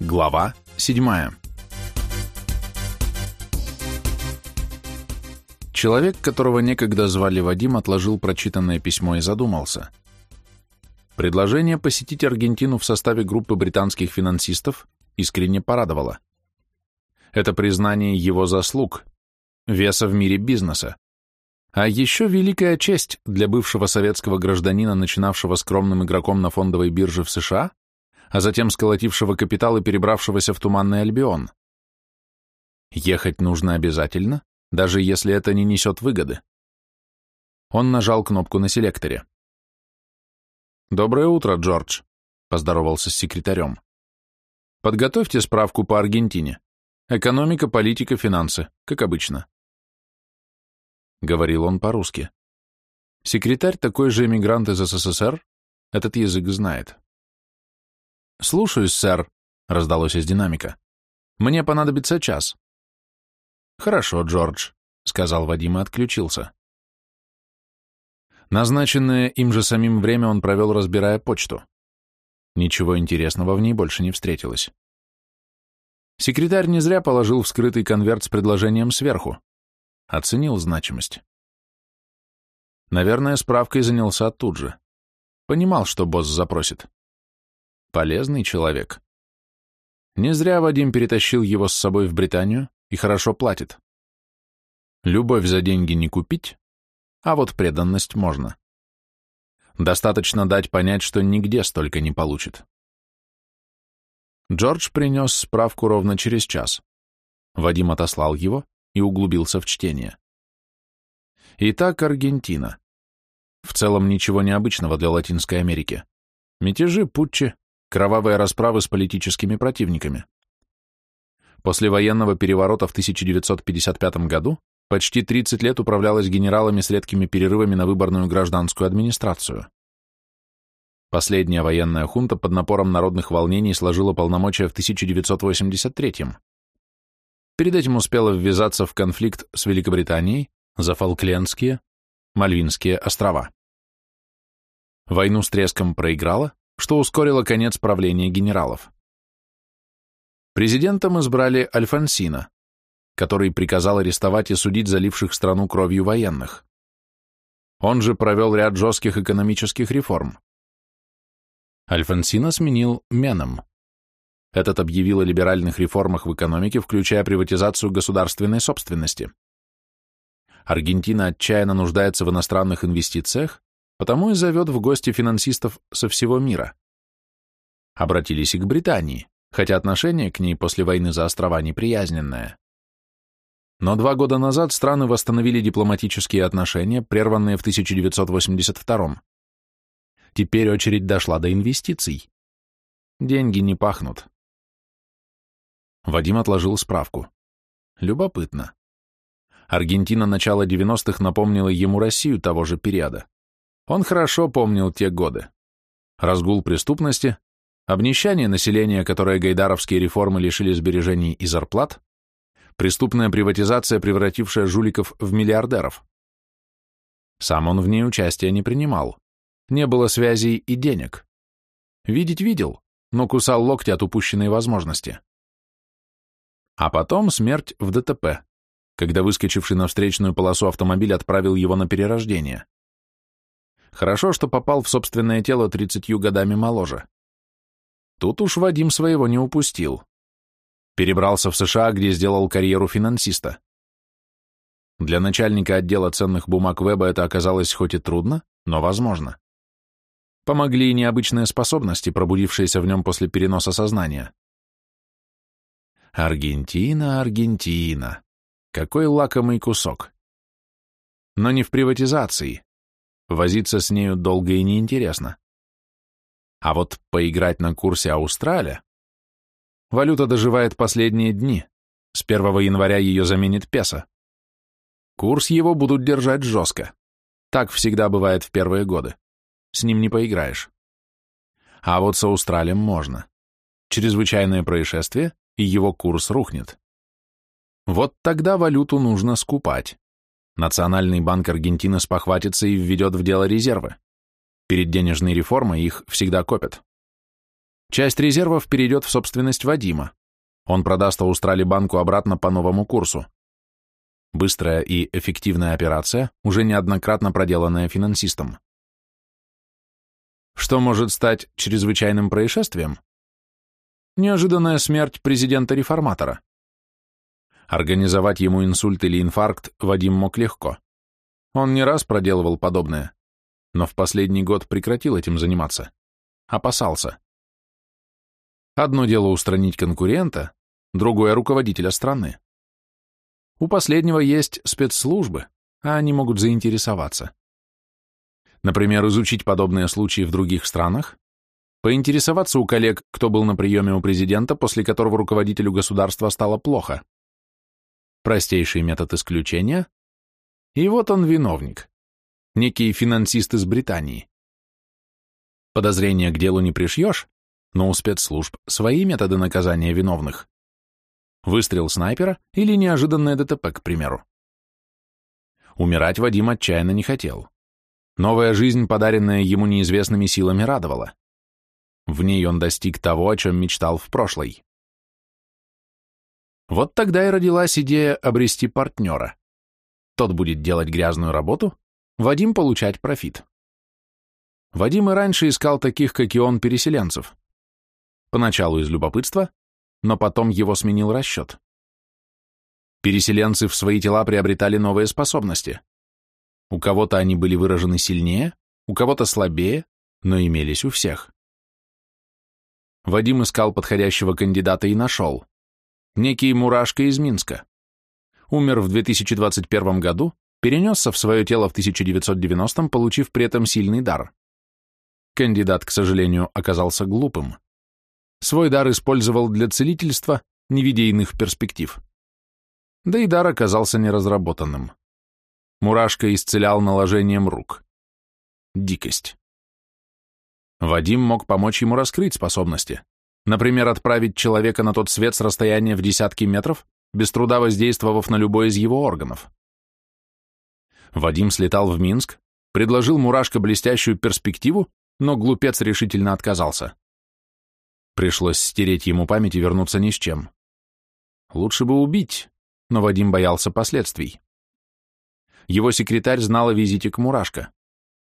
Глава 7. Человек, которого некогда звали Вадим, отложил прочитанное письмо и задумался. Предложение посетить Аргентину в составе группы британских финансистов искренне порадовало. Это признание его заслуг, веса в мире бизнеса. А еще великая честь для бывшего советского гражданина, начинавшего скромным игроком на фондовой бирже в США, а затем сколотившего капитал и перебравшегося в Туманный Альбион. Ехать нужно обязательно, даже если это не несет выгоды. Он нажал кнопку на селекторе. «Доброе утро, Джордж», — поздоровался с секретарем. «Подготовьте справку по Аргентине. Экономика, политика, финансы, как обычно». Говорил он по-русски. Секретарь такой же эмигрант из СССР, этот язык знает. «Слушаюсь, сэр», — раздалось из динамика. «Мне понадобится час». «Хорошо, Джордж», — сказал Вадим и отключился. Назначенное им же самим время он провел, разбирая почту. Ничего интересного в ней больше не встретилось. Секретарь не зря положил вскрытый конверт с предложением сверху. Оценил значимость. Наверное, справкой занялся тут же. Понимал, что босс запросит. Полезный человек. Не зря Вадим перетащил его с собой в Британию и хорошо платит. Любовь за деньги не купить, а вот преданность можно. Достаточно дать понять, что нигде столько не получит. Джордж принес справку ровно через час. Вадим отослал его и углубился в чтение. Итак, Аргентина. В целом ничего необычного для Латинской Америки. Мятежи, путчи, кровавые расправы с политическими противниками. После военного переворота в 1955 году почти 30 лет управлялась генералами с редкими перерывами на выборную гражданскую администрацию. Последняя военная хунта под напором народных волнений сложила полномочия в 1983 -м. Перед этим успела ввязаться в конфликт с Великобританией за Фолклендские, Мальвинские острова. Войну с треском проиграла, что ускорило конец правления генералов. Президентом избрали Альфонсина, который приказал арестовать и судить заливших страну кровью военных. Он же провел ряд жестких экономических реформ. Альфонсина сменил Меном. Этот объявил о либеральных реформах в экономике, включая приватизацию государственной собственности. Аргентина отчаянно нуждается в иностранных инвестициях, потому и зовет в гости финансистов со всего мира. Обратились и к Британии, хотя отношение к ней после войны за острова неприязненное. Но два года назад страны восстановили дипломатические отношения, прерванные в 1982 Теперь очередь дошла до инвестиций. Деньги не пахнут. Вадим отложил справку. Любопытно. Аргентина начала 90-х напомнила ему Россию того же периода. Он хорошо помнил те годы. Разгул преступности, обнищание населения, которое гайдаровские реформы лишили сбережений и зарплат, преступная приватизация, превратившая жуликов в миллиардеров. Сам он в ней участия не принимал. Не было связей и денег. Видеть видел, но кусал локти от упущенной возможности. А потом смерть в ДТП, когда выскочивший на встречную полосу автомобиль отправил его на перерождение. Хорошо, что попал в собственное тело тридцатью годами моложе. Тут уж Вадим своего не упустил. Перебрался в США, где сделал карьеру финансиста. Для начальника отдела ценных бумаг Веба это оказалось хоть и трудно, но возможно. Помогли и необычные способности, пробудившиеся в нем после переноса сознания. Аргентина, Аргентина. Какой лакомый кусок. Но не в приватизации. Возиться с нею долго и неинтересно. А вот поиграть на курсе Австралия... Валюта доживает последние дни. С 1 января ее заменит песо. Курс его будут держать жестко. Так всегда бывает в первые годы. С ним не поиграешь. А вот с Австралием можно. Чрезвычайное происшествие, и его курс рухнет. Вот тогда валюту нужно скупать. Национальный банк Аргентины спохватится и введет в дело резервы. Перед денежной реформой их всегда копят. Часть резервов перейдет в собственность Вадима. Он продаст Аустрали банку обратно по новому курсу. Быстрая и эффективная операция, уже неоднократно проделанная финансистом. Что может стать чрезвычайным происшествием? Неожиданная смерть президента-реформатора. Организовать ему инсульт или инфаркт Вадим мог легко. Он не раз проделывал подобное, но в последний год прекратил этим заниматься. Опасался. Одно дело устранить конкурента, другое — руководителя страны. У последнего есть спецслужбы, а они могут заинтересоваться. Например, изучить подобные случаи в других странах, поинтересоваться у коллег, кто был на приеме у президента, после которого руководителю государства стало плохо. Простейший метод исключения. И вот он виновник. Некий финансист из Британии. Подозрения к делу не пришьешь, но у спецслужб свои методы наказания виновных. Выстрел снайпера или неожиданное ДТП, к примеру. Умирать Вадим отчаянно не хотел. Новая жизнь, подаренная ему неизвестными силами, радовала. В ней он достиг того, о чем мечтал в прошлой. Вот тогда и родилась идея обрести партнера. Тот будет делать грязную работу, Вадим получать профит. Вадим и раньше искал таких, как и он, переселенцев. Поначалу из любопытства, но потом его сменил расчет. Переселенцы в свои тела приобретали новые способности. У кого-то они были выражены сильнее, у кого-то слабее, но имелись у всех. Вадим искал подходящего кандидата и нашел. Некий Мурашка из Минска. Умер в 2021 году, перенесся в свое тело в 1990 получив при этом сильный дар. Кандидат, к сожалению, оказался глупым. Свой дар использовал для целительства, не видя иных перспектив. Да и дар оказался неразработанным. Мурашка исцелял наложением рук. Дикость. Вадим мог помочь ему раскрыть способности. Например, отправить человека на тот свет с расстояния в десятки метров, без труда воздействовав на любой из его органов. Вадим слетал в Минск, предложил Мурашка блестящую перспективу, но глупец решительно отказался. Пришлось стереть ему память и вернуться ни с чем. Лучше бы убить, но Вадим боялся последствий. Его секретарь знал о визите к Мурашко.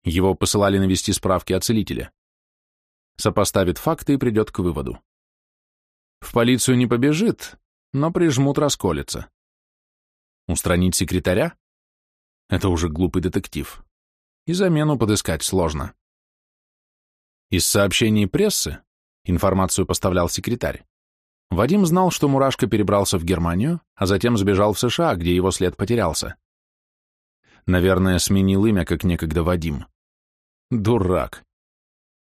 Его посылали навести справки о целителе. Сопоставит факты и придет к выводу. В полицию не побежит, но прижмут расколется. Устранить секретаря? Это уже глупый детектив. И замену подыскать сложно. Из сообщений прессы Информацию поставлял секретарь. Вадим знал, что Мурашко перебрался в Германию, а затем сбежал в США, где его след потерялся. Наверное, сменил имя, как некогда Вадим. Дурак.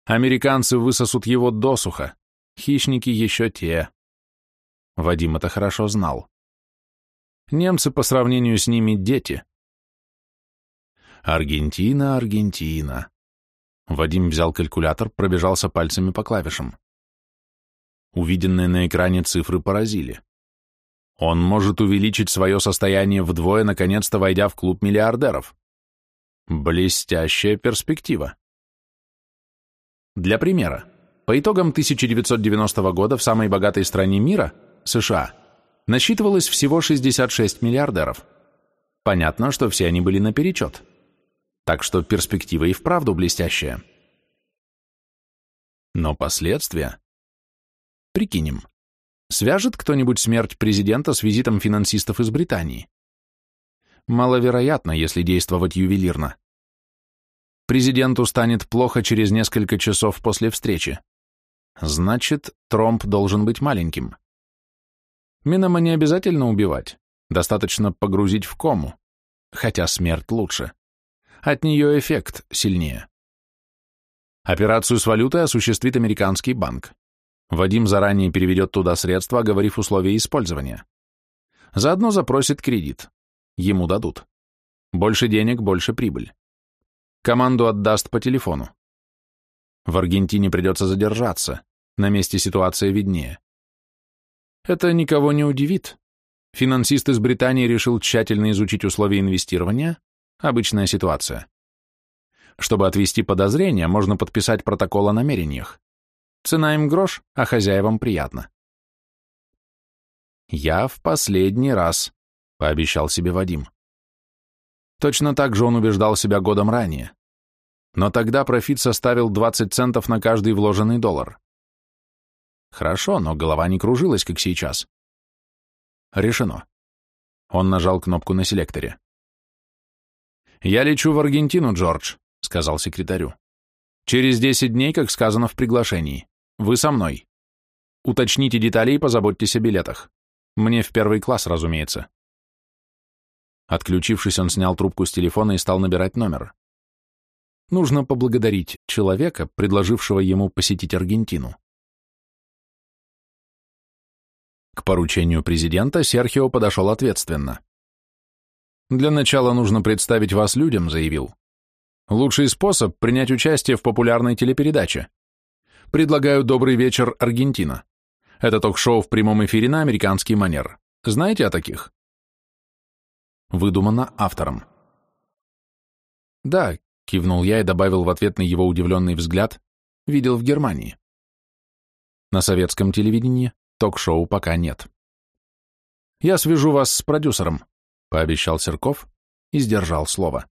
Американцы высосут его досуха, хищники еще те. Вадим это хорошо знал. Немцы по сравнению с ними дети. Аргентина, Аргентина. Вадим взял калькулятор, пробежался пальцами по клавишам. Увиденные на экране цифры поразили. Он может увеличить свое состояние вдвое, наконец-то войдя в клуб миллиардеров. Блестящая перспектива. Для примера, по итогам 1990 года в самой богатой стране мира, США, насчитывалось всего 66 миллиардеров. Понятно, что все они были наперечет. Так что перспектива и вправду блестящая. Но последствия... Прикинем. Свяжет кто-нибудь смерть президента с визитом финансистов из Британии? Маловероятно, если действовать ювелирно. Президенту станет плохо через несколько часов после встречи. Значит, тромб должен быть маленьким. Минома не обязательно убивать, достаточно погрузить в кому, хотя смерть лучше. От нее эффект сильнее. Операцию с валютой осуществит американский банк. Вадим заранее переведет туда средства, оговорив условия использования. Заодно запросит кредит. Ему дадут. Больше денег, больше прибыль. Команду отдаст по телефону. В Аргентине придется задержаться. На месте ситуация виднее. Это никого не удивит. Финансист из Британии решил тщательно изучить условия инвестирования. Обычная ситуация. Чтобы отвести подозрения, можно подписать протокол о намерениях. Цена им грош, а хозяевам приятно. «Я в последний раз», — пообещал себе Вадим. Точно так же он убеждал себя годом ранее. Но тогда профит составил 20 центов на каждый вложенный доллар. Хорошо, но голова не кружилась, как сейчас. Решено. Он нажал кнопку на селекторе. «Я лечу в Аргентину, Джордж», — сказал секретарю. «Через 10 дней, как сказано в приглашении. Вы со мной. Уточните детали и позаботьтесь о билетах. Мне в первый класс, разумеется. Отключившись, он снял трубку с телефона и стал набирать номер. Нужно поблагодарить человека, предложившего ему посетить Аргентину. К поручению президента Серхио подошел ответственно. «Для начала нужно представить вас людям», — заявил. «Лучший способ — принять участие в популярной телепередаче. Предлагаю «Добрый вечер, Аргентина». Это ток-шоу в прямом эфире на американский манер. Знаете о таких? Выдумано автором. Да, кивнул я и добавил в ответ на его удивленный взгляд, видел в Германии. На советском телевидении ток-шоу пока нет. Я свяжу вас с продюсером, пообещал Серков и сдержал слово.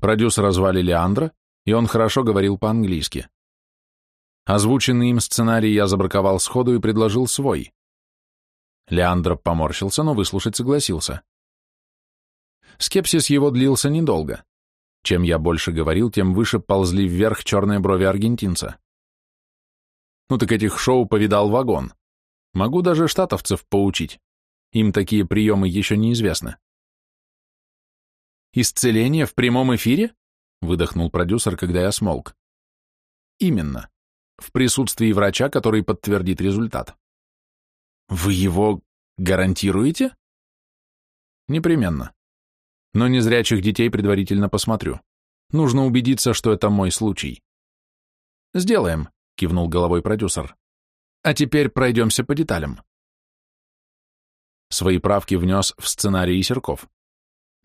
Продюсера звали Леандро, и он хорошо говорил по-английски. Озвученный им сценарий я забраковал сходу и предложил свой. Леандро поморщился, но выслушать согласился. Скепсис его длился недолго. Чем я больше говорил, тем выше ползли вверх черные брови аргентинца. Ну так этих шоу повидал вагон. Могу даже штатовцев поучить. Им такие приемы еще неизвестны. «Исцеление в прямом эфире?» — выдохнул продюсер, когда я смолк. «Именно в присутствии врача, который подтвердит результат. Вы его гарантируете? Непременно. Но незрячих детей предварительно посмотрю. Нужно убедиться, что это мой случай. Сделаем, кивнул головой продюсер. А теперь пройдемся по деталям. Свои правки внес в сценарий Серков.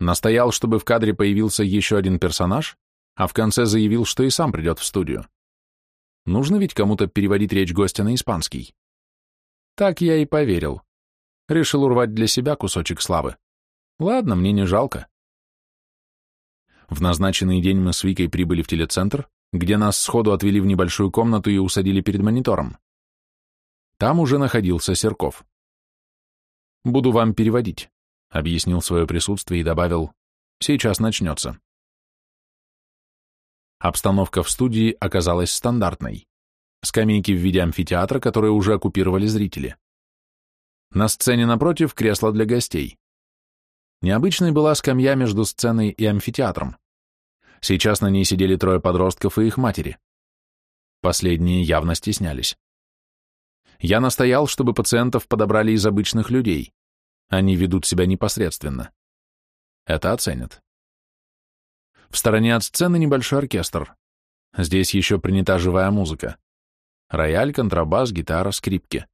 Настоял, чтобы в кадре появился еще один персонаж, а в конце заявил, что и сам придет в студию. Нужно ведь кому-то переводить речь гостя на испанский. Так я и поверил. Решил урвать для себя кусочек славы. Ладно, мне не жалко. В назначенный день мы с Викой прибыли в телецентр, где нас сходу отвели в небольшую комнату и усадили перед монитором. Там уже находился Серков. «Буду вам переводить», — объяснил свое присутствие и добавил, «сейчас начнется». Обстановка в студии оказалась стандартной. Скамейки в виде амфитеатра, которые уже оккупировали зрители. На сцене напротив кресло для гостей. Необычной была скамья между сценой и амфитеатром. Сейчас на ней сидели трое подростков и их матери. Последние явно стеснялись. Я настоял, чтобы пациентов подобрали из обычных людей. Они ведут себя непосредственно. Это оценят. В стороне от сцены небольшой оркестр. Здесь еще принята живая музыка. Рояль, контрабас, гитара, скрипки.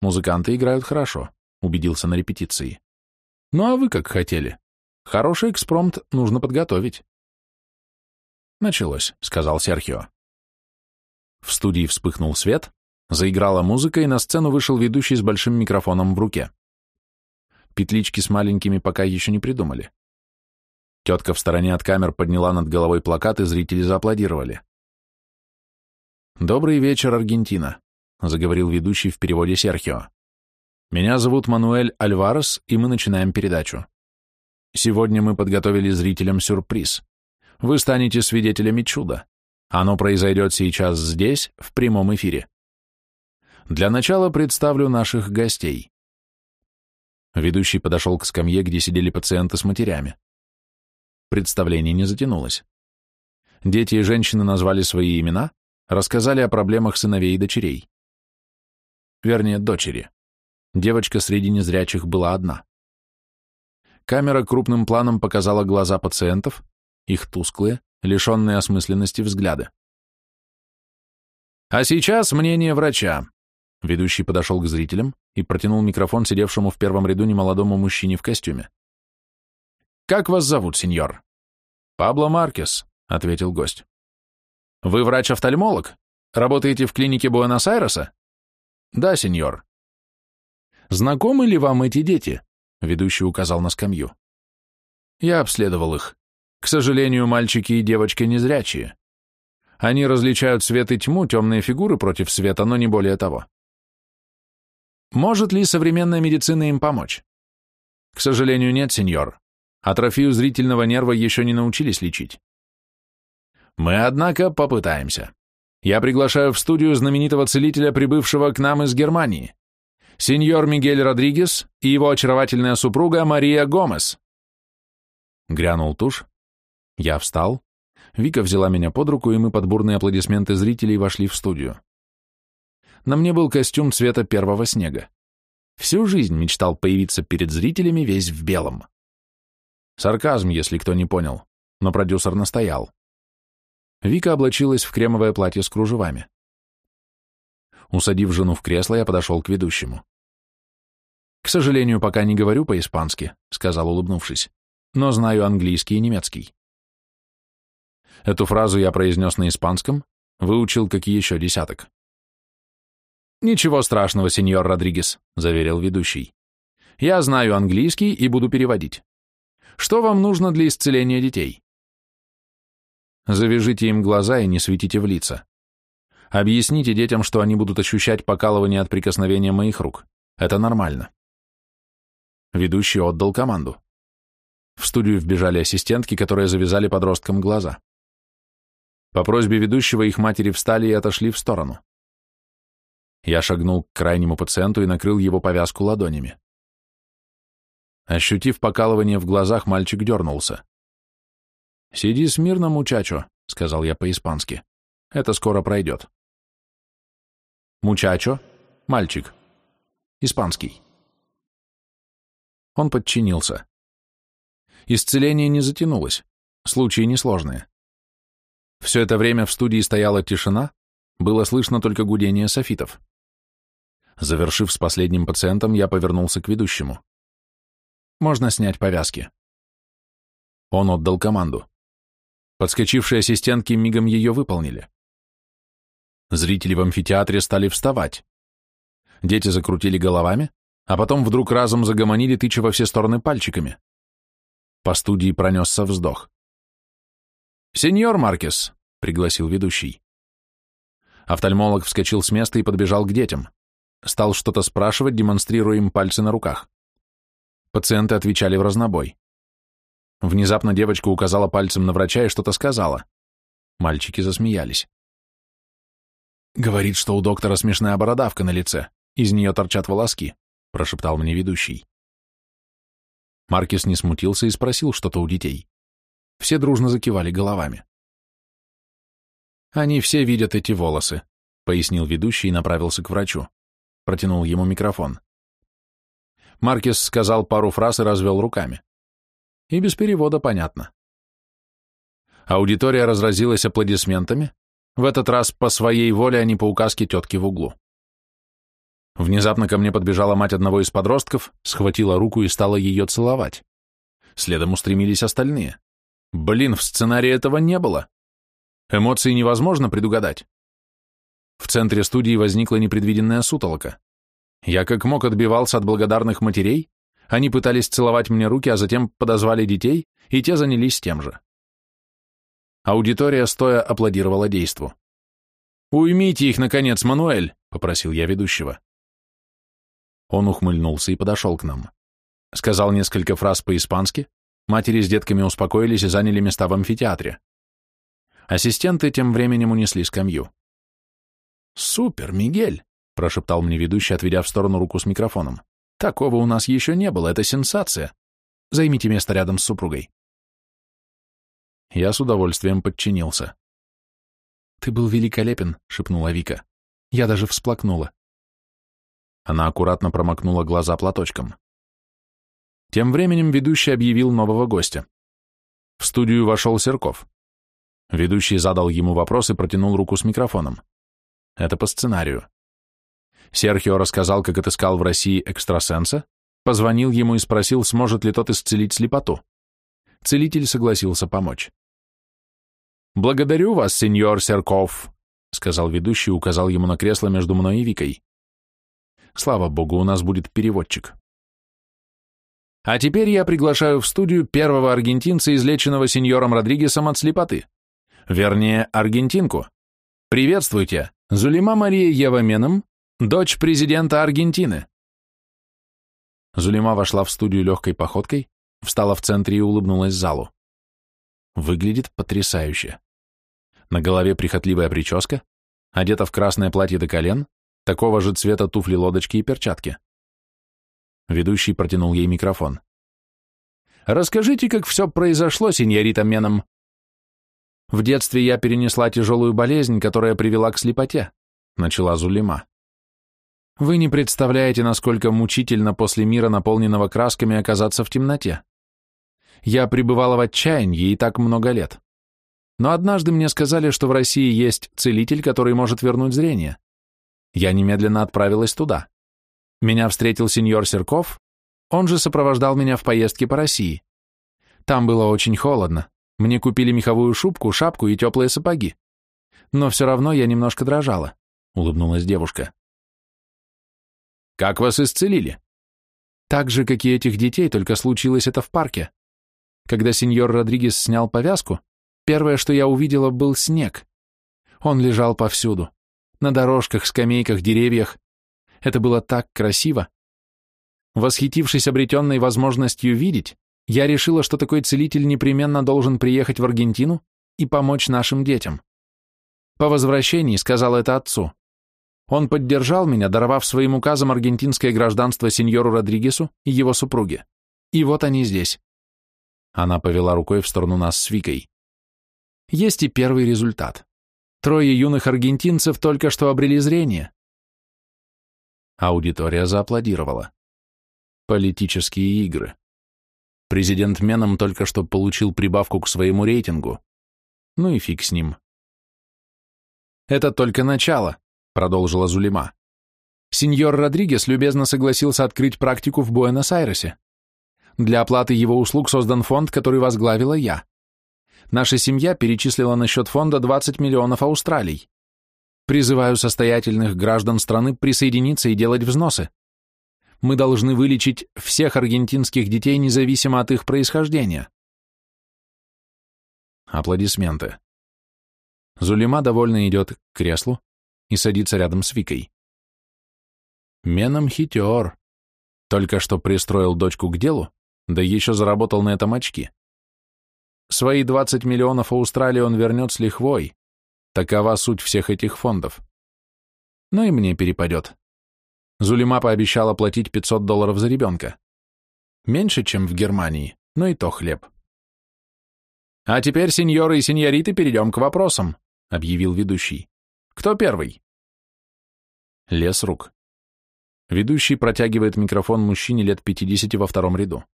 Музыканты играют хорошо, убедился на репетиции. Ну а вы как хотели? Хороший экспромт нужно подготовить. Началось, сказал Серхио. В студии вспыхнул свет, заиграла музыка, и на сцену вышел ведущий с большим микрофоном в руке. Петлички с маленькими пока еще не придумали. Тетка в стороне от камер подняла над головой плакат, и зрители зааплодировали. «Добрый вечер, Аргентина», — заговорил ведущий в переводе Серхио. «Меня зовут Мануэль Альварес, и мы начинаем передачу. Сегодня мы подготовили зрителям сюрприз. Вы станете свидетелями чуда. Оно произойдет сейчас здесь, в прямом эфире. Для начала представлю наших гостей». Ведущий подошел к скамье, где сидели пациенты с матерями. Представление не затянулось. Дети и женщины назвали свои имена, рассказали о проблемах сыновей и дочерей. Вернее, дочери. Девочка среди незрячих была одна. Камера крупным планом показала глаза пациентов, их тусклые, лишенные осмысленности взгляды. А сейчас мнение врача. Ведущий подошел к зрителям и протянул микрофон сидевшему в первом ряду немолодому мужчине в костюме. «Как вас зовут, сеньор?» «Пабло Маркес», — ответил гость. «Вы врач-офтальмолог? Работаете в клинике Буэнос-Айреса? Да, сеньор. Знакомы ли вам эти дети? Ведущий указал на скамью. Я обследовал их. К сожалению, мальчики и девочки незрячие. Они различают свет и тьму, темные фигуры против света, но не более того. Может ли современная медицина им помочь? К сожалению, нет, сеньор. Атрофию зрительного нерва еще не научились лечить. Мы, однако, попытаемся. Я приглашаю в студию знаменитого целителя, прибывшего к нам из Германии, сеньор Мигель Родригес и его очаровательная супруга Мария Гомес. Грянул тушь. Я встал. Вика взяла меня под руку, и мы под бурные аплодисменты зрителей вошли в студию. На мне был костюм цвета первого снега. Всю жизнь мечтал появиться перед зрителями весь в белом. Сарказм, если кто не понял, но продюсер настоял. Вика облачилась в кремовое платье с кружевами. Усадив жену в кресло, я подошел к ведущему. «К сожалению, пока не говорю по-испански», — сказал, улыбнувшись, «но знаю английский и немецкий». Эту фразу я произнес на испанском, выучил как еще десяток. «Ничего страшного, сеньор Родригес», — заверил ведущий. «Я знаю английский и буду переводить. Что вам нужно для исцеления детей?» Завяжите им глаза и не светите в лица. Объясните детям, что они будут ощущать покалывание от прикосновения моих рук. Это нормально. Ведущий отдал команду. В студию вбежали ассистентки, которые завязали подросткам глаза. По просьбе ведущего их матери встали и отошли в сторону. Я шагнул к крайнему пациенту и накрыл его повязку ладонями. Ощутив покалывание в глазах, мальчик дернулся. «Сиди смирно, мучачо», — сказал я по-испански. «Это скоро пройдет». «Мучачо? Мальчик. Испанский». Он подчинился. Исцеление не затянулось, случаи несложные. Все это время в студии стояла тишина, было слышно только гудение софитов. Завершив с последним пациентом, я повернулся к ведущему. «Можно снять повязки». Он отдал команду. Подскочившие ассистентки мигом ее выполнили. Зрители в амфитеатре стали вставать. Дети закрутили головами, а потом вдруг разом загомонили, тыча во все стороны пальчиками. По студии пронесся вздох. «Сеньор Маркес», — пригласил ведущий. Офтальмолог вскочил с места и подбежал к детям. Стал что-то спрашивать, демонстрируя им пальцы на руках. Пациенты отвечали в разнобой. Внезапно девочка указала пальцем на врача и что-то сказала. Мальчики засмеялись. «Говорит, что у доктора смешная бородавка на лице, из нее торчат волоски», — прошептал мне ведущий. Маркис не смутился и спросил что-то у детей. Все дружно закивали головами. «Они все видят эти волосы», — пояснил ведущий и направился к врачу. Протянул ему микрофон. Маркис сказал пару фраз и развел руками. И без перевода понятно. Аудитория разразилась аплодисментами, в этот раз по своей воле, а не по указке тетки в углу. Внезапно ко мне подбежала мать одного из подростков, схватила руку и стала ее целовать. Следом устремились остальные. Блин, в сценарии этого не было. Эмоции невозможно предугадать. В центре студии возникла непредвиденная сутолока. Я как мог отбивался от благодарных матерей, они пытались целовать мне руки, а затем подозвали детей, и те занялись тем же. Аудитория стоя аплодировала действу. «Уймите их, наконец, Мануэль!» — попросил я ведущего. Он ухмыльнулся и подошел к нам. Сказал несколько фраз по-испански, матери с детками успокоились и заняли места в амфитеатре. Ассистенты тем временем унесли скамью. «Супер, Мигель!» — прошептал мне ведущий, отведя в сторону руку с микрофоном. Такого у нас еще не было, это сенсация. Займите место рядом с супругой. Я с удовольствием подчинился. «Ты был великолепен», — шепнула Вика. Я даже всплакнула. Она аккуратно промокнула глаза платочком. Тем временем ведущий объявил нового гостя. В студию вошел Серков. Ведущий задал ему вопрос и протянул руку с микрофоном. Это по сценарию. Серхио рассказал, как отыскал в России экстрасенса, позвонил ему и спросил, сможет ли тот исцелить слепоту. Целитель согласился помочь. «Благодарю вас, сеньор Серков», — сказал ведущий и указал ему на кресло между мной и Викой. Слава богу, у нас будет переводчик. А теперь я приглашаю в студию первого аргентинца, излеченного сеньором Родригесом от слепоты. Вернее, аргентинку. Приветствуйте, Зулима Мария Ева Меном, дочь президента Аргентины. Зулима вошла в студию легкой походкой, встала в центре и улыбнулась залу. Выглядит потрясающе. На голове прихотливая прическа, одета в красное платье до колен, такого же цвета туфли-лодочки и перчатки. Ведущий протянул ей микрофон. «Расскажите, как все произошло, сеньорита Меном». «В детстве я перенесла тяжелую болезнь, которая привела к слепоте», — начала Зулима. «Вы не представляете, насколько мучительно после мира, наполненного красками, оказаться в темноте. Я пребывала в отчаянии и так много лет. Но однажды мне сказали, что в России есть целитель, который может вернуть зрение. Я немедленно отправилась туда. Меня встретил сеньор Серков, он же сопровождал меня в поездке по России. Там было очень холодно. Мне купили меховую шубку, шапку и теплые сапоги. Но все равно я немножко дрожала, улыбнулась девушка. Как вас исцелили? Так же, как и этих детей, только случилось это в парке. Когда сеньор Родригес снял повязку, первое, что я увидела, был снег. Он лежал повсюду. На дорожках, скамейках, деревьях. Это было так красиво. Восхитившись обретенной возможностью видеть, я решила, что такой целитель непременно должен приехать в Аргентину и помочь нашим детям. По возвращении сказал это отцу. Он поддержал меня, даровав своим указом аргентинское гражданство сеньору Родригесу и его супруге. И вот они здесь. Она повела рукой в сторону нас с Викой. Есть и первый результат. Трое юных аргентинцев только что обрели зрение. Аудитория зааплодировала. Политические игры. Президент Меном только что получил прибавку к своему рейтингу. Ну и фиг с ним. «Это только начало», — продолжила Зулима. «Сеньор Родригес любезно согласился открыть практику в Буэнос-Айресе. Для оплаты его услуг создан фонд, который возглавила я. Наша семья перечислила на счет фонда 20 миллионов австралий. Призываю состоятельных граждан страны присоединиться и делать взносы. Мы должны вылечить всех аргентинских детей, независимо от их происхождения. Аплодисменты. Зулима довольно идет к креслу и садится рядом с Викой. Меном хитер. Только что пристроил дочку к делу, да еще заработал на этом очки. Свои 20 миллионов Австралии он вернет с лихвой. Такова суть всех этих фондов. Но и мне перепадет. Зулима пообещала платить 500 долларов за ребенка. Меньше, чем в Германии, но и то хлеб. «А теперь, сеньоры и сеньориты, перейдем к вопросам», — объявил ведущий. «Кто первый?» Лес рук. Ведущий протягивает микрофон мужчине лет 50 во втором ряду.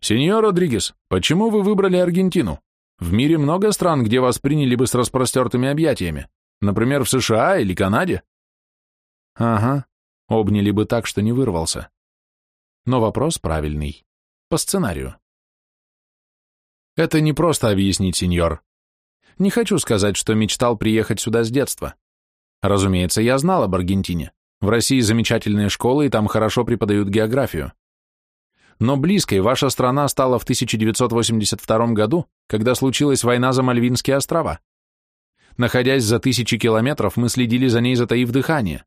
«Сеньор Родригес, почему вы выбрали Аргентину? В мире много стран, где вас приняли бы с распростертыми объятиями. Например, в США или Канаде?» «Ага, обняли бы так, что не вырвался. Но вопрос правильный. По сценарию». «Это не просто объяснить, сеньор. Не хочу сказать, что мечтал приехать сюда с детства. Разумеется, я знал об Аргентине. В России замечательные школы, и там хорошо преподают географию но близкой ваша страна стала в 1982 году, когда случилась война за Мальвинские острова. Находясь за тысячи километров, мы следили за ней, затаив дыхание.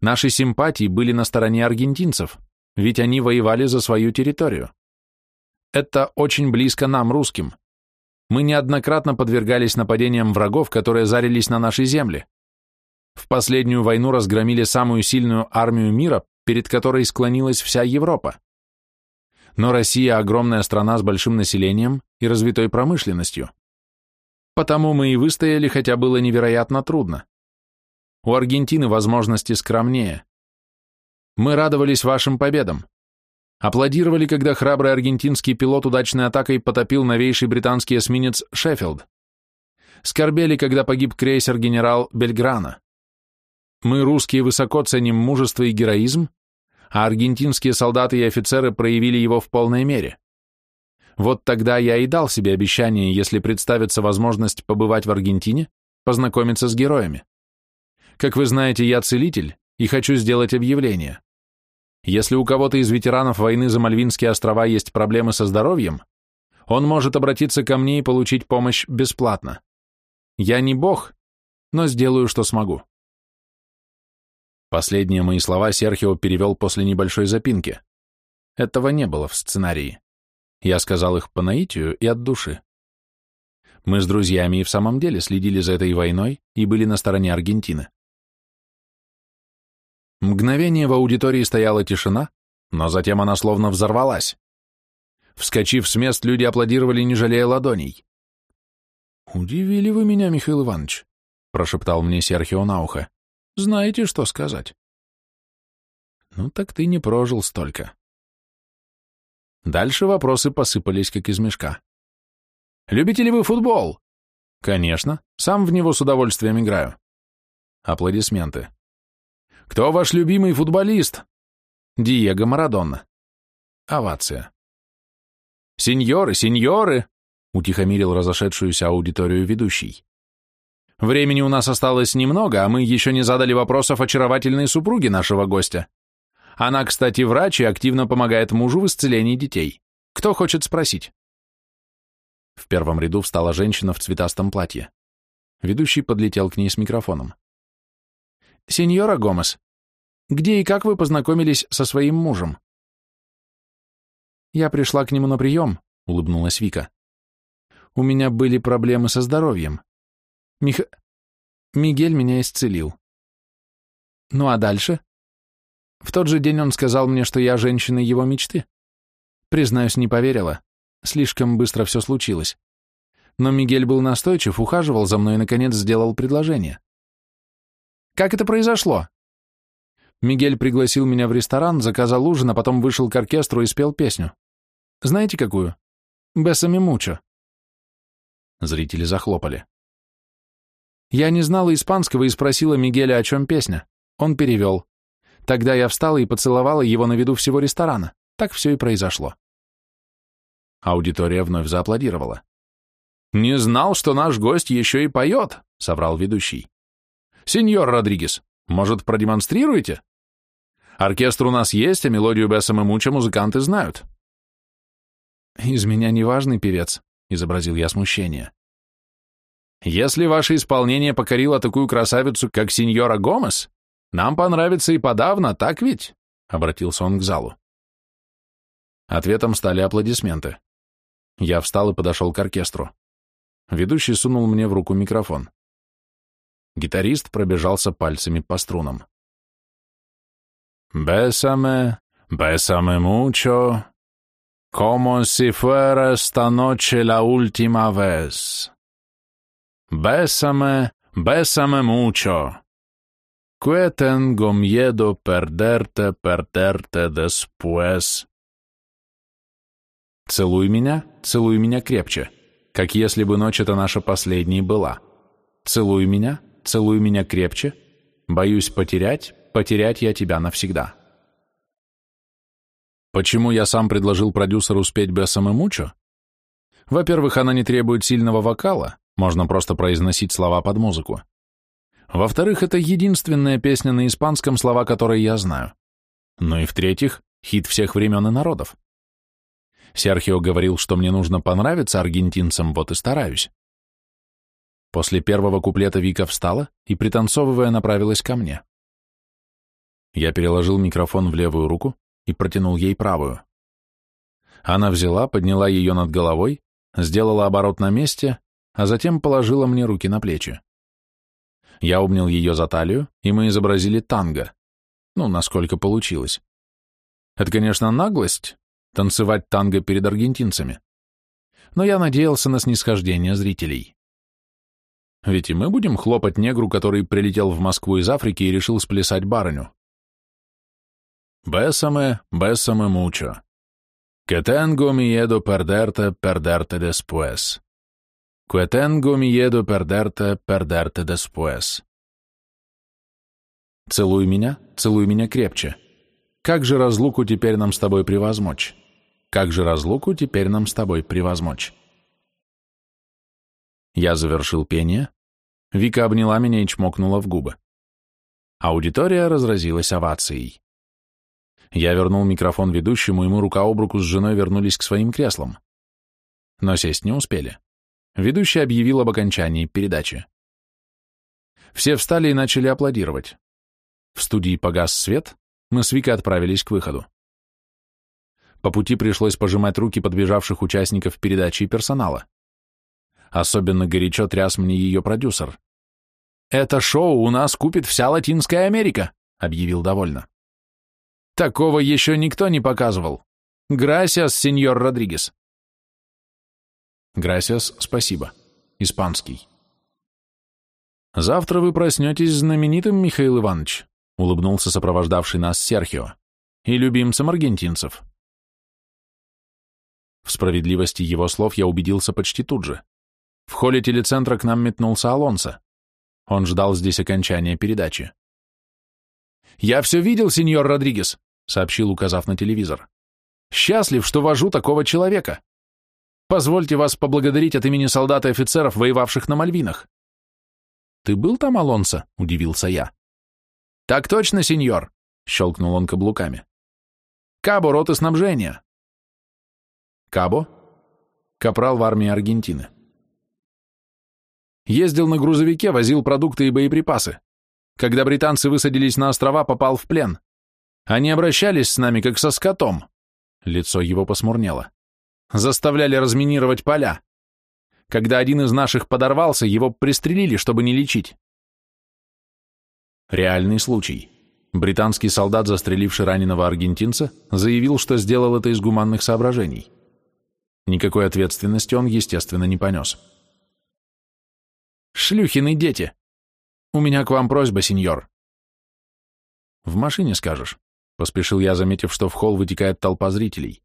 Наши симпатии были на стороне аргентинцев, ведь они воевали за свою территорию. Это очень близко нам, русским. Мы неоднократно подвергались нападениям врагов, которые зарились на наши земли. В последнюю войну разгромили самую сильную армию мира, перед которой склонилась вся Европа. Но Россия огромная страна с большим населением и развитой промышленностью. Потому мы и выстояли, хотя было невероятно трудно. У Аргентины возможности скромнее. Мы радовались вашим победам. Аплодировали, когда храбрый аргентинский пилот удачной атакой потопил новейший британский эсминец «Шеффилд». Скорбели, когда погиб крейсер генерал Бельграна. Мы, русские, высоко ценим мужество и героизм, а аргентинские солдаты и офицеры проявили его в полной мере. Вот тогда я и дал себе обещание, если представится возможность побывать в Аргентине, познакомиться с героями. Как вы знаете, я целитель и хочу сделать объявление. Если у кого-то из ветеранов войны за Мальвинские острова есть проблемы со здоровьем, он может обратиться ко мне и получить помощь бесплатно. Я не бог, но сделаю, что смогу. Последние мои слова Серхио перевел после небольшой запинки. Этого не было в сценарии. Я сказал их по наитию и от души. Мы с друзьями и в самом деле следили за этой войной и были на стороне Аргентины. Мгновение в аудитории стояла тишина, но затем она словно взорвалась. Вскочив с мест, люди аплодировали, не жалея ладоней. «Удивили вы меня, Михаил Иванович», — прошептал мне Серхио на ухо. «Знаете, что сказать?» «Ну так ты не прожил столько». Дальше вопросы посыпались, как из мешка. «Любите ли вы футбол?» «Конечно, сам в него с удовольствием играю». Аплодисменты. Кто ваш любимый футболист? Диего Марадонна. Овация. Сеньоры, сеньоры, утихомирил разошедшуюся аудиторию ведущий. Времени у нас осталось немного, а мы еще не задали вопросов очаровательной супруге нашего гостя. Она, кстати, врач и активно помогает мужу в исцелении детей. Кто хочет спросить? В первом ряду встала женщина в цветастом платье. Ведущий подлетел к ней с микрофоном. «Сеньора Гомес, где и как вы познакомились со своим мужем?» «Я пришла к нему на прием», — улыбнулась Вика. «У меня были проблемы со здоровьем. Мих... Мигель меня исцелил. Ну а дальше? В тот же день он сказал мне, что я женщина его мечты. Признаюсь, не поверила. Слишком быстро все случилось. Но Мигель был настойчив, ухаживал за мной и, наконец, сделал предложение. Как это произошло?» Мигель пригласил меня в ресторан, заказал ужин, а потом вышел к оркестру и спел песню. Знаете какую? «Бесами мучо». Зрители захлопали. Я не знала испанского и спросила Мигеля, о чем песня. Он перевел. Тогда я встала и поцеловала его на виду всего ресторана. Так все и произошло. Аудитория вновь зааплодировала. «Не знал, что наш гость еще и поет», — соврал ведущий. «Сеньор Родригес, может, продемонстрируете? Оркестр у нас есть, а мелодию Бессама Муча музыканты знают». «Из меня неважный певец», — изобразил я смущение. «Если ваше исполнение покорило такую красавицу, как сеньора Гомес, нам понравится и подавно, так ведь?» — обратился он к залу. Ответом стали аплодисменты. Я встал и подошел к оркестру. Ведущий сунул мне в руку микрофон. Гитарист пробежался пальцами по струнам. «Bésame, bésame mucho, como si fuera esta noche la última vez. Bésame, bésame mucho, que tengo miedo perderte, perderte después». «Целуй меня, целуй меня крепче, как если бы ночь эта наша последней была. Целуй меня, целуй меня крепче, боюсь потерять, потерять я тебя навсегда. Почему я сам предложил продюсеру спеть Бессам и Мучо? Во-первых, она не требует сильного вокала, можно просто произносить слова под музыку. Во-вторых, это единственная песня на испанском, слова которой я знаю. Ну и в-третьих, хит всех времен и народов. Серхио говорил, что мне нужно понравиться аргентинцам, вот и стараюсь. После первого куплета Вика встала и, пританцовывая, направилась ко мне. Я переложил микрофон в левую руку и протянул ей правую. Она взяла, подняла ее над головой, сделала оборот на месте, а затем положила мне руки на плечи. Я обнял ее за талию, и мы изобразили танго. Ну, насколько получилось. Это, конечно, наглость — танцевать танго перед аргентинцами. Но я надеялся на снисхождение зрителей. Ведь и мы будем хлопать негру, который прилетел в Москву из Африки и решил сплясать барыню. Бесаме, бесаме мучо. Que tengo miedo perderte, perderte después. Que tengo miedo perderte, perderte después. Целуй меня, целуй меня крепче. Как же разлуку теперь нам с тобой превозмочь? Как же разлуку теперь нам с тобой превозмочь? Я завершил пение, Вика обняла меня и чмокнула в губы. Аудитория разразилась овацией. Я вернул микрофон ведущему, и мы рука об руку с женой вернулись к своим креслам. Но сесть не успели. Ведущий объявил об окончании передачи. Все встали и начали аплодировать. В студии погас свет, мы с Викой отправились к выходу. По пути пришлось пожимать руки подбежавших участников передачи и персонала. Особенно горячо тряс мне ее продюсер. «Это шоу у нас купит вся Латинская Америка», — объявил довольно. Такого еще никто не показывал. Грасиас, сеньор Родригес. Грасиас, спасибо. Испанский. Завтра вы проснетесь знаменитым, Михаил Иванович, улыбнулся сопровождавший нас Серхио, и любимцем аргентинцев. В справедливости его слов я убедился почти тут же. В холле телецентра к нам метнулся Алонсо. Он ждал здесь окончания передачи. «Я все видел, сеньор Родригес», — сообщил, указав на телевизор. «Счастлив, что вожу такого человека. Позвольте вас поблагодарить от имени солдат и офицеров, воевавших на Мальвинах». «Ты был там, Алонсо?» — удивился я. «Так точно, сеньор», — щелкнул он каблуками. «Кабо, роты снабжения». «Кабо?» Капрал в армии Аргентины. Ездил на грузовике, возил продукты и боеприпасы. Когда британцы высадились на острова, попал в плен. Они обращались с нами, как со скотом. Лицо его посмурнело. Заставляли разминировать поля. Когда один из наших подорвался, его пристрелили, чтобы не лечить. Реальный случай. Британский солдат, застреливший раненого аргентинца, заявил, что сделал это из гуманных соображений. Никакой ответственности он, естественно, не понес. «Шлюхины дети!» «У меня к вам просьба, сеньор». «В машине скажешь», — поспешил я, заметив, что в холл вытекает толпа зрителей.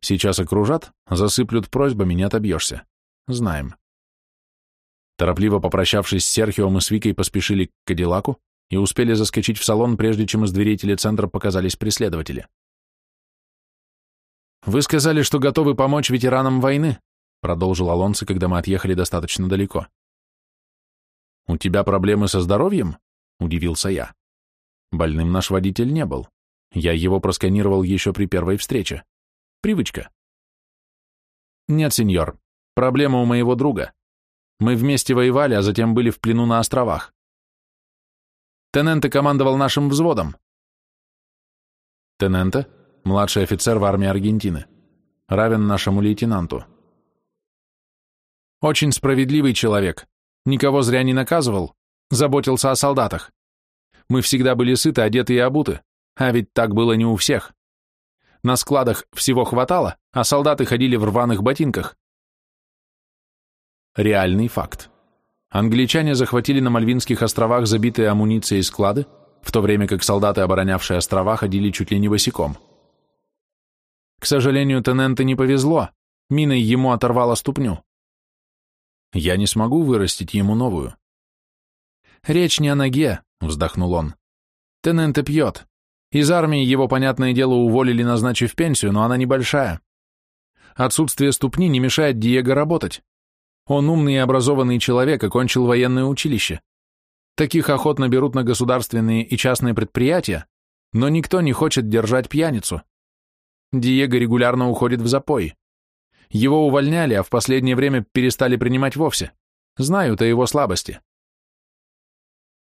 «Сейчас окружат, засыплют просьбами, не отобьешься. Знаем». Торопливо попрощавшись с Серхио, мы с Викой поспешили к Кадиллаку и успели заскочить в салон, прежде чем из дверей телецентра показались преследователи. «Вы сказали, что готовы помочь ветеранам войны», — продолжил Алонсо, когда мы отъехали достаточно далеко. «У тебя проблемы со здоровьем?» — удивился я. Больным наш водитель не был. Я его просканировал еще при первой встрече. Привычка. Нет, сеньор, проблема у моего друга. Мы вместе воевали, а затем были в плену на островах. Тененте командовал нашим взводом. Тененте — младший офицер в армии Аргентины. Равен нашему лейтенанту. Очень справедливый человек, Никого зря не наказывал, заботился о солдатах. Мы всегда были сыты, одеты и обуты, а ведь так было не у всех. На складах всего хватало, а солдаты ходили в рваных ботинках. Реальный факт. Англичане захватили на Мальвинских островах забитые амуницией склады, в то время как солдаты, оборонявшие острова, ходили чуть ли не босиком. К сожалению, Тененте не повезло, миной ему оторвало ступню. Я не смогу вырастить ему новую. Речь не о ноге, вздохнул он. Тененте пьет. Из армии его, понятное дело, уволили, назначив пенсию, но она небольшая. Отсутствие ступни не мешает Диего работать. Он умный и образованный человек, окончил военное училище. Таких охотно берут на государственные и частные предприятия, но никто не хочет держать пьяницу. Диего регулярно уходит в запой. Его увольняли, а в последнее время перестали принимать вовсе. Знают о его слабости.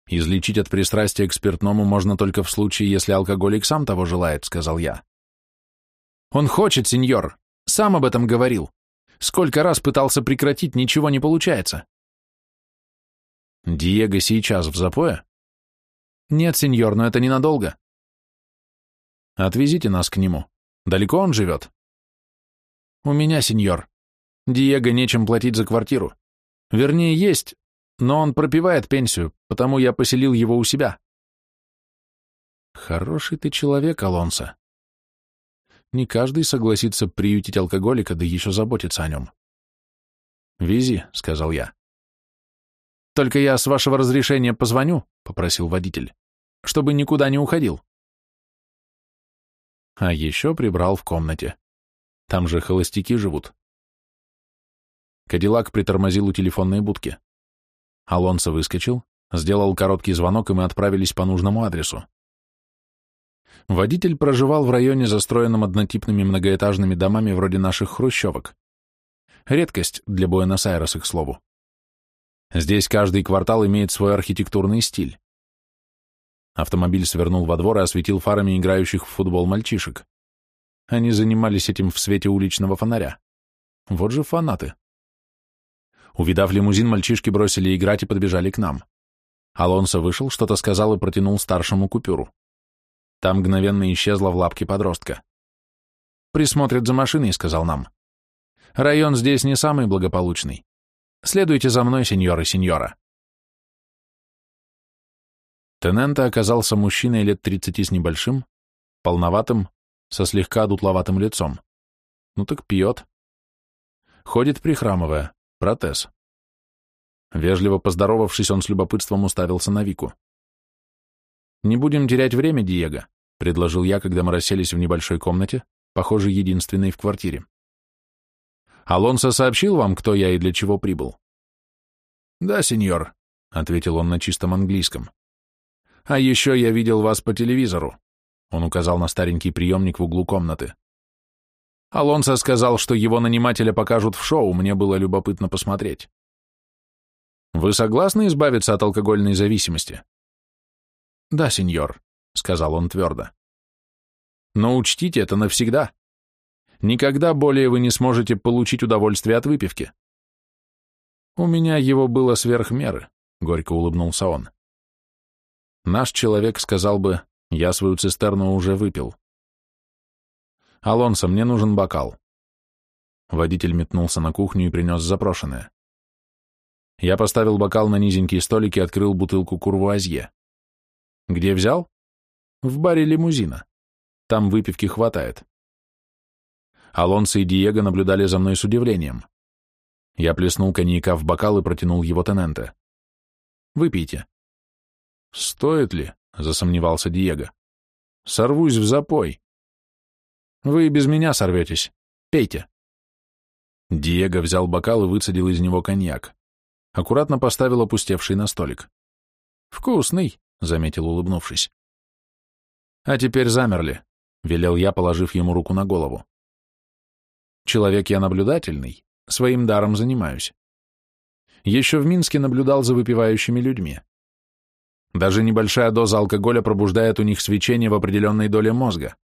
Излечить от пристрастия к спиртному можно только в случае, если алкоголик сам того желает, сказал я. Он хочет, сеньор. Сам об этом говорил. Сколько раз пытался прекратить, ничего не получается. Диего сейчас в запое? Нет, сеньор, но это ненадолго. Отвезите нас к нему. Далеко он живет? «У меня, сеньор. Диего нечем платить за квартиру. Вернее, есть, но он пропивает пенсию, потому я поселил его у себя». «Хороший ты человек, Алонсо. Не каждый согласится приютить алкоголика, да еще заботиться о нем». «Вези», — сказал я. «Только я с вашего разрешения позвоню», — попросил водитель, «чтобы никуда не уходил». А еще прибрал в комнате. Там же холостяки живут. Кадиллак притормозил у телефонной будки. Алонсо выскочил, сделал короткий звонок, и мы отправились по нужному адресу. Водитель проживал в районе, застроенном однотипными многоэтажными домами вроде наших хрущевок. Редкость для Буэнос-Айреса, к слову. Здесь каждый квартал имеет свой архитектурный стиль. Автомобиль свернул во двор и осветил фарами играющих в футбол мальчишек. Они занимались этим в свете уличного фонаря. Вот же фанаты. Увидав лимузин, мальчишки бросили играть и подбежали к нам. Алонсо вышел, что-то сказал и протянул старшему купюру. Там мгновенно исчезла в лапке подростка. «Присмотрят за машиной», — сказал нам. «Район здесь не самый благополучный. Следуйте за мной, сеньор и сеньора». Тенента оказался мужчиной лет тридцати с небольшим, полноватым, со слегка дутловатым лицом. Ну так пьет. Ходит прихрамывая, протез. Вежливо поздоровавшись, он с любопытством уставился на Вику. «Не будем терять время, Диего», — предложил я, когда мы расселись в небольшой комнате, похоже, единственной в квартире. «Алонсо сообщил вам, кто я и для чего прибыл?» «Да, сеньор», — ответил он на чистом английском. «А еще я видел вас по телевизору», — он указал на старенький приемник в углу комнаты. Алонсо сказал, что его нанимателя покажут в шоу, мне было любопытно посмотреть. Вы согласны избавиться от алкогольной зависимости? Да, сеньор, сказал он твердо. Но учтите это навсегда. Никогда более вы не сможете получить удовольствие от выпивки. У меня его было сверх меры, горько улыбнулся он. Наш человек сказал бы, я свою цистерну уже выпил. Алонсо, мне нужен бокал. Водитель метнулся на кухню и принес запрошенное. Я поставил бокал на низенький столик и открыл бутылку курвуазье. Где взял? В баре лимузина. Там выпивки хватает. Алонсо и Диего наблюдали за мной с удивлением. Я плеснул коньяка в бокал и протянул его тененте. «Выпейте». «Стоит ли?» — засомневался Диего. «Сорвусь в запой». «Вы без меня сорветесь. Пейте». Диего взял бокал и выцедил из него коньяк. Аккуратно поставил опустевший на столик. «Вкусный», — заметил, улыбнувшись. «А теперь замерли», — велел я, положив ему руку на голову. «Человек я наблюдательный, своим даром занимаюсь. Еще в Минске наблюдал за выпивающими людьми. Даже небольшая доза алкоголя пробуждает у них свечение в определенной доле мозга.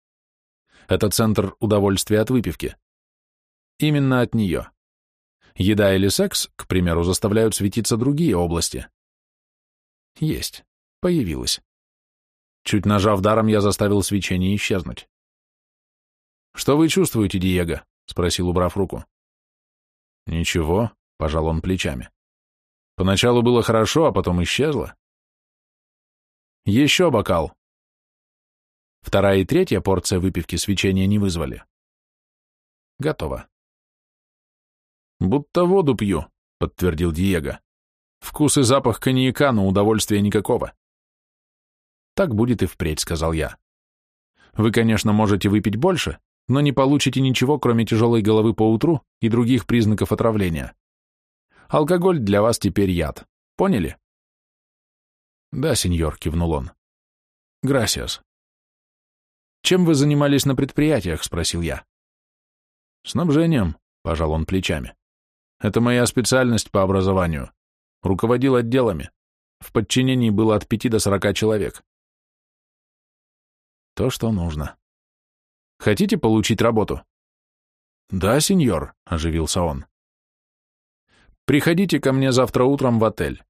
Это центр удовольствия от выпивки. Именно от нее. Еда или секс, к примеру, заставляют светиться другие области. Есть. Появилась. Чуть нажав даром, я заставил свечение исчезнуть. «Что вы чувствуете, Диего?» — спросил, убрав руку. «Ничего», — пожал он плечами. «Поначалу было хорошо, а потом исчезло». «Еще бокал». Вторая и третья порция выпивки свечения не вызвали. Готово. «Будто воду пью», — подтвердил Диего. «Вкус и запах коньяка, но удовольствия никакого». «Так будет и впредь», — сказал я. «Вы, конечно, можете выпить больше, но не получите ничего, кроме тяжелой головы по утру и других признаков отравления. Алкоголь для вас теперь яд. Поняли?» «Да, сеньор», — кивнул он. «Грасиас». «Чем вы занимались на предприятиях?» — спросил я. «Снабжением», — пожал он плечами. Это моя специальность по образованию. Руководил отделами. В подчинении было от пяти до сорока человек. То, что нужно. Хотите получить работу? Да, сеньор, оживился он. Приходите ко мне завтра утром в отель.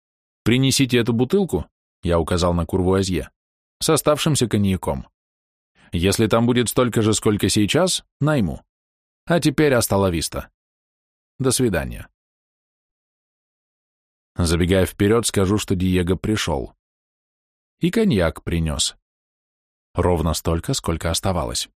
Принесите эту бутылку, я указал на курвуазье, с оставшимся коньяком. Если там будет столько же, сколько сейчас, найму. А теперь осталовиста. До свидания. Забегая вперед, скажу, что Диего пришел. И коньяк принес. Ровно столько, сколько оставалось.